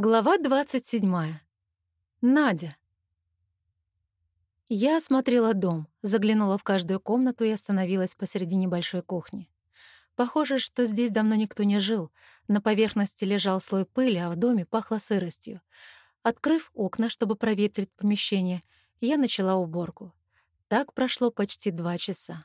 Глава 27. Надя. Я осмотрела дом, заглянула в каждую комнату и остановилась посреди небольшой кухни. Похоже, что здесь давно никто не жил. На поверхности лежал слой пыли, а в доме пахло сыростью. Открыв окна, чтобы проветрить помещение, я начала уборку. Так прошло почти два часа.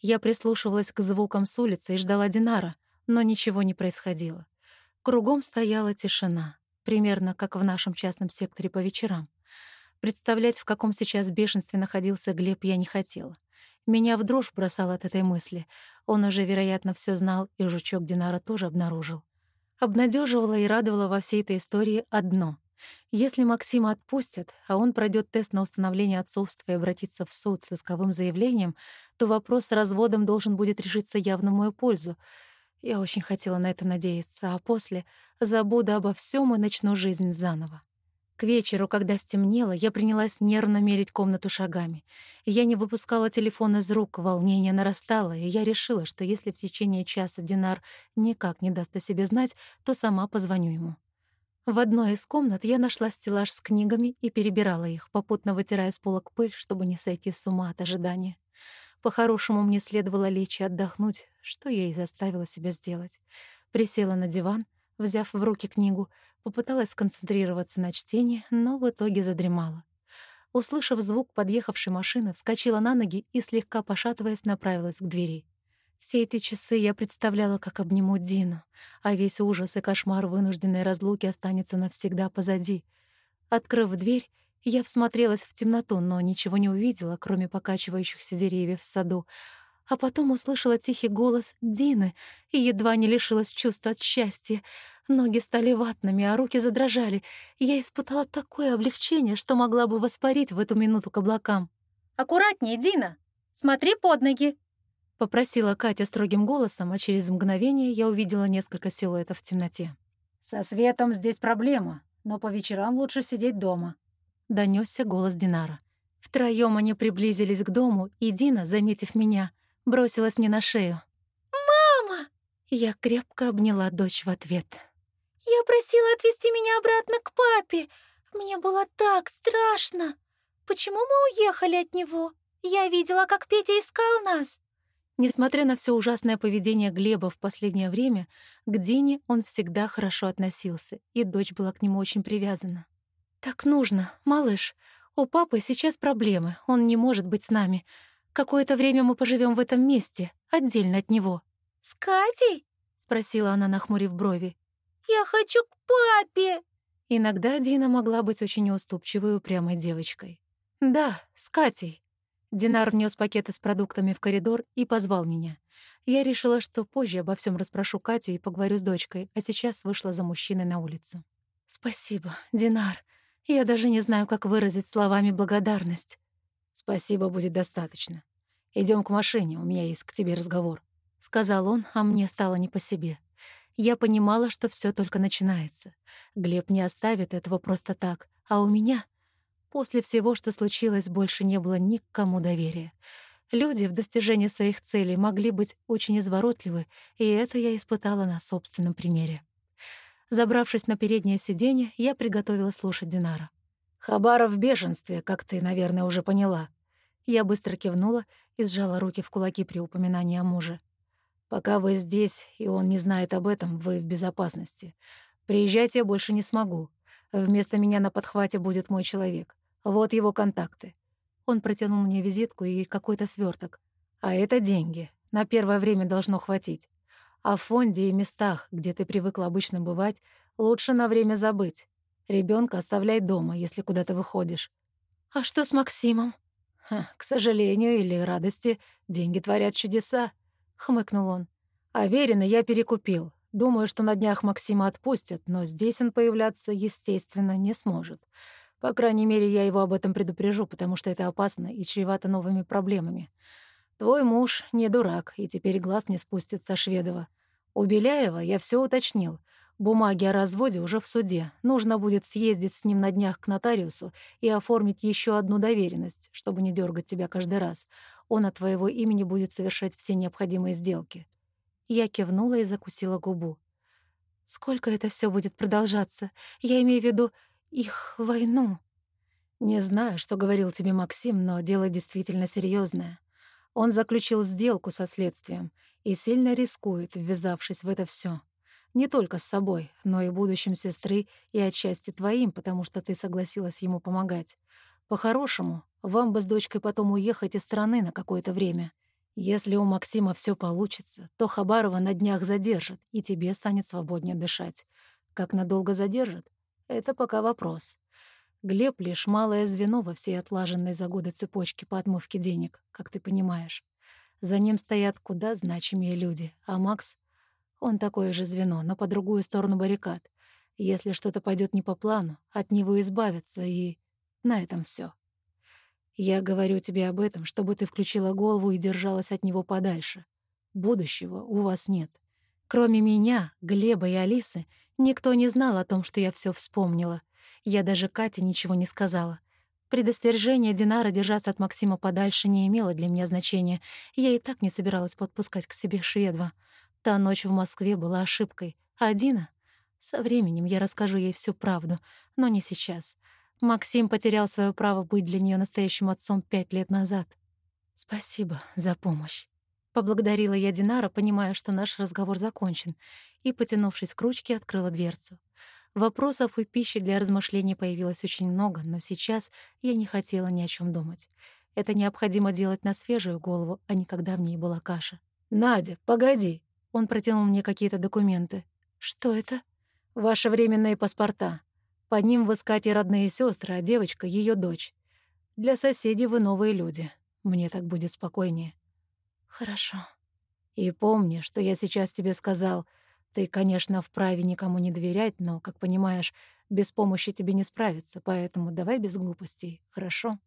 Я прислушивалась к звукам с улицы и ждала Динара, но ничего не происходило. Кругом стояла тишина примерно как в нашем частном секторе по вечерам. Представлять, в каком сейчас бешенстве находился Глеб, я не хотела. Меня в дрожь бросало от этой мысли. Он уже, вероятно, все знал, и жучок Динара тоже обнаружил. Обнадеживало и радовало во всей этой истории одно. Если Максима отпустят, а он пройдет тест на установление отцовства и обратится в суд с исковым заявлением, то вопрос с разводом должен будет решиться явно в мою пользу — я очень хотела на это надеяться, а после забуду обо всем и начну жизнь заново. К вечеру, когда стемнело, я принялась нервно мерить комнату шагами. Я не выпускала телефон из рук, волнение нарастало, и я решила, что если в течение часа Динар никак не даст о себе знать, то сама позвоню ему. В одной из комнат я нашла стеллаж с книгами и перебирала их, попутно вытирая с полок пыль, чтобы не сойти с ума от ожидания. По-хорошему, мне следовало лечь и отдохнуть, что я и заставила себя сделать. Присела на диван, взяв в руки книгу, попыталась сконцентрироваться на чтении, но в итоге задремала. Услышав звук подъехавшей машины, вскочила на ноги и, слегка пошатываясь, направилась к двери. Все эти часы я представляла, как обниму Дину, а весь ужас и кошмар вынужденной разлуки останется навсегда позади. Открыв дверь, я всмотрелась в темноту, но ничего не увидела, кроме покачивающихся деревьев в саду. А потом услышала тихий голос Дины и едва не лишилась чувства от счастья. Ноги стали ватными, а руки задрожали. Я испытала такое облегчение, что могла бы воспарить в эту минуту к облакам. «Аккуратнее, Дина! Смотри под ноги!» — попросила Катя строгим голосом, а через мгновение я увидела несколько силуэтов в темноте. «Со светом здесь проблема, но по вечерам лучше сидеть дома», донесся голос Динара. Втроем они приблизились к дому, и Дина, заметив меня, бросилась мне на шею. «Мама!» Я крепко обняла дочь в ответ. «Я просила отвезти меня обратно к папе. Мне было так страшно. Почему мы уехали от него? Я видела, как Петя искал нас». Несмотря на все ужасное поведение Глеба в последнее время, к Дине он всегда хорошо относился, и дочь была к нему очень привязана. «Так нужно, малыш. У папы сейчас проблемы, он не может быть с нами. Какое-то время мы поживем в этом месте, отдельно от него». «С Катей?» — спросила она, нахмурив брови. «Я хочу к папе!» Иногда Дина могла быть очень неуступчивой и упрямой девочкой. «Да, с Катей». Динар внес пакеты с продуктами в коридор и позвал меня. Я решила, что позже обо всем расспрошу Катю и поговорю с дочкой, а сейчас вышла за мужчиной на улицу. «Спасибо, Динар. Я даже не знаю, как выразить словами благодарность. «Спасибо, будет достаточно. Идем к машине, у меня есть к тебе разговор», — сказал он, а мне стало не по себе. Я понимала, что все только начинается. Глеб не оставит этого просто так, а у меня... После всего, что случилось, больше не было ни к кому доверия. Люди в достижении своих целей могли быть очень изворотливы, и это я испытала на собственном примере. Забравшись на переднее сиденье, я приготовила слушать Динара. «Хабаров в бешенстве, как ты, наверное, уже поняла». Я быстро кивнула и сжала руки в кулаки при упоминании о муже. «Пока вы здесь, и он не знает об этом, вы в безопасности. Приезжать я больше не смогу. Вместо меня на подхвате будет мой человек. Вот его контакты». Он протянул мне визитку и какой-то сверток. «А это деньги. На первое время должно хватить. О фонде и местах, где ты привыкла обычно бывать, лучше на время забыть. Ребенка оставляй дома, если куда-то выходишь. А что с Максимом? Ха, к сожалению или радости, деньги творят чудеса, хмыкнул он. Аверина я перекупил. Думаю, что на днях Максима отпустят, но здесь он появляться, естественно, не сможет. По крайней мере, я его об этом предупрежу, потому что это опасно и чревато новыми проблемами. Твой муж не дурак, и теперь глаз не спустит со Шведова. У Беляева я все уточнил. Бумаги о разводе уже в суде. Нужно будет съездить с ним на днях к нотариусу и оформить еще одну доверенность, чтобы не дергать тебя каждый раз. Он от твоего имени будет совершать все необходимые сделки». Я кивнула и закусила губу. Сколько это все будет продолжаться? Я имею в виду их войну. Не знаю, что говорил тебе Максим, но дело действительно серьезное. Он заключил сделку со следствием и сильно рискует, ввязавшись в это все. Не только с собой, но и будущим сестры и отчасти твоим, потому что ты согласилась ему помогать. По-хорошему, вам бы с дочкой потом уехать из страны на какое-то время. Если у Максима все получится, то Хабарова на днях задержат, и тебе станет свободнее дышать. Как надолго задержат? Это пока вопрос. Глеб — лишь малое звено во всей отлаженной за годы цепочке по отмывке денег, как ты понимаешь. За ним стоят куда значимее люди, а Макс он такое же звено, но по другую сторону баррикад. Если что-то пойдет не по плану, от него избавиться, и на этом все. Я говорю тебе об этом, чтобы ты включила голову и держалась от него подальше. Будущего у вас нет. Кроме меня, Глеба и Алисы, никто не знал о том, что я все вспомнила. Я даже Кате ничего не сказала. Предостережение Динара держаться от Максима подальше не имело для меня значения. Я и так не собиралась подпускать к себе Шведова. Та ночь в Москве была ошибкой. А Дина? Со временем я расскажу ей всю правду, но не сейчас. Максим потерял свое право быть для нее настоящим отцом пять лет назад. Спасибо за помощь. Поблагодарила я Динара, понимая, что наш разговор закончен, и, потянувшись к ручке, открыла дверцу. Вопросов и пищи для размышлений появилось очень много, но сейчас я не хотела ни о чем думать. Это необходимо делать на свежую голову, а не когда в ней была каша. «Надя, погоди!» Он протянул мне какие-то документы. «Что это?» «Ваши временные паспорта. По ним вы с Катей родные сестры, а девочка — ее дочь. Для соседей вы новые люди. Мне так будет спокойнее». «Хорошо». «И помни, что я сейчас тебе сказал. Ты, конечно, вправе никому не доверять, но, как понимаешь, без помощи тебе не справиться, поэтому давай без глупостей, хорошо?»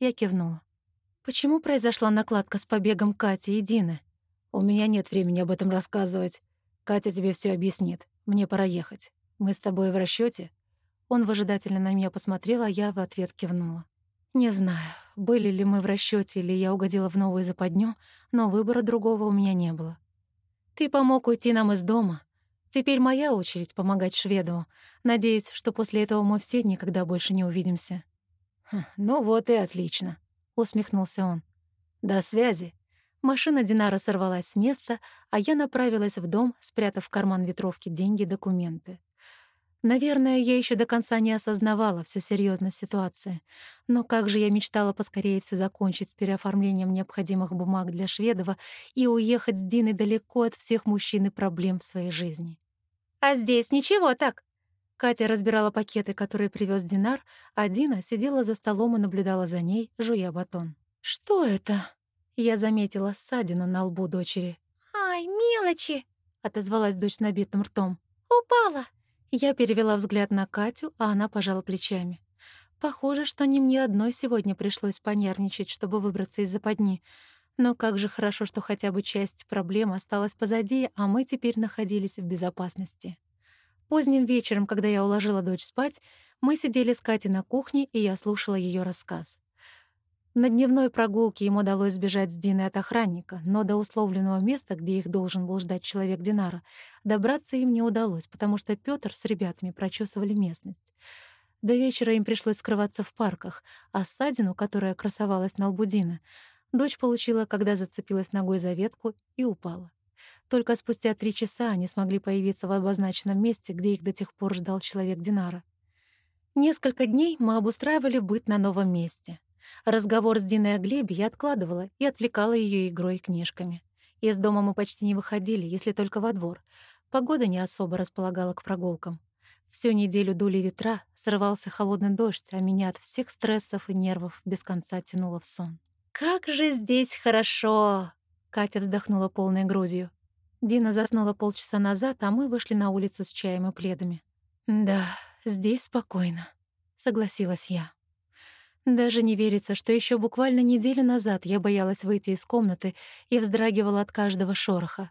Я кивнула. «Почему произошла накладка с побегом Кати и Дины?» «У меня нет времени об этом рассказывать. Катя тебе все объяснит. Мне пора ехать. Мы с тобой в расчете. Он выжидательно на меня посмотрел, а я в ответ кивнула. Не знаю, были ли мы в расчете или я угодила в новую западню, но выбора другого у меня не было. Ты помог уйти нам из дома. Теперь моя очередь помогать шведу. Надеюсь, что после этого мы все никогда больше не увидимся. «Хм, «Ну вот и отлично», — усмехнулся он. «До связи». Машина Динара сорвалась с места, а я направилась в дом, спрятав в карман ветровки деньги и документы. Наверное, я еще до конца не осознавала всю серьезность ситуации. Но как же я мечтала поскорее все закончить с переоформлением необходимых бумаг для Шведова и уехать с Диной далеко от всех мужчин и проблем в своей жизни. «А здесь ничего так!» Катя разбирала пакеты, которые привез Динар, а Дина сидела за столом и наблюдала за ней, жуя батон. «Что это?» Я заметила ссадину на лбу дочери. «Ай, мелочи!» — отозвалась дочь набитым ртом. «Упала!» Я перевела взгляд на Катю, а она пожала плечами. Похоже, что не мне одной сегодня пришлось понервничать, чтобы выбраться из западни. Но как же хорошо, что хотя бы часть проблем осталась позади, а мы теперь находились в безопасности. Поздним вечером, когда я уложила дочь спать, мы сидели с Катей на кухне, и я слушала ее рассказ. На дневной прогулке им удалось сбежать с Диной от охранника, но до условленного места, где их должен был ждать человек Динара, добраться им не удалось, потому что Пётр с ребятами прочесывали местность. До вечера им пришлось скрываться в парках, а ссадину, которая красовалась на лбу Дины, дочь получила, когда зацепилась ногой за ветку и упала. Только спустя три часа они смогли появиться в обозначенном месте, где их до тех пор ждал человек Динара. Несколько дней мы обустраивали быт на новом месте — Разговор с Диной о Глебе я откладывала и отвлекала ее игрой и книжками. Из дома мы почти не выходили, если только во двор. Погода не особо располагала к прогулкам. Всю неделю дули ветра, срывался холодный дождь, а меня от всех стрессов и нервов без конца тянуло в сон. «Как же здесь хорошо!» — Катя вздохнула полной грудью. Дина заснула полчаса назад, а мы вышли на улицу с чаем и пледами. «Да, здесь спокойно», — согласилась я. Даже не верится, что еще буквально неделю назад я боялась выйти из комнаты и вздрагивала от каждого шороха.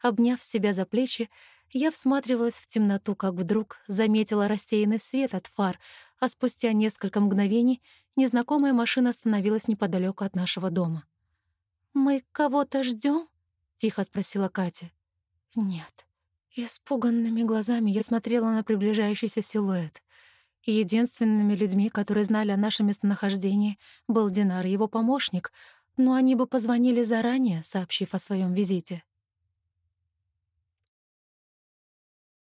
Обняв себя за плечи, я всматривалась в темноту, как вдруг заметила рассеянный свет от фар, а спустя несколько мгновений незнакомая машина остановилась неподалеку от нашего дома. «Мы кого-то ждем? тихо спросила Катя. «Нет, Испуганными глазами я смотрела на приближающийся силуэт. Единственными людьми, которые знали о нашем местонахождении, был Динар и его помощник, но они бы позвонили заранее, сообщив о своем визите.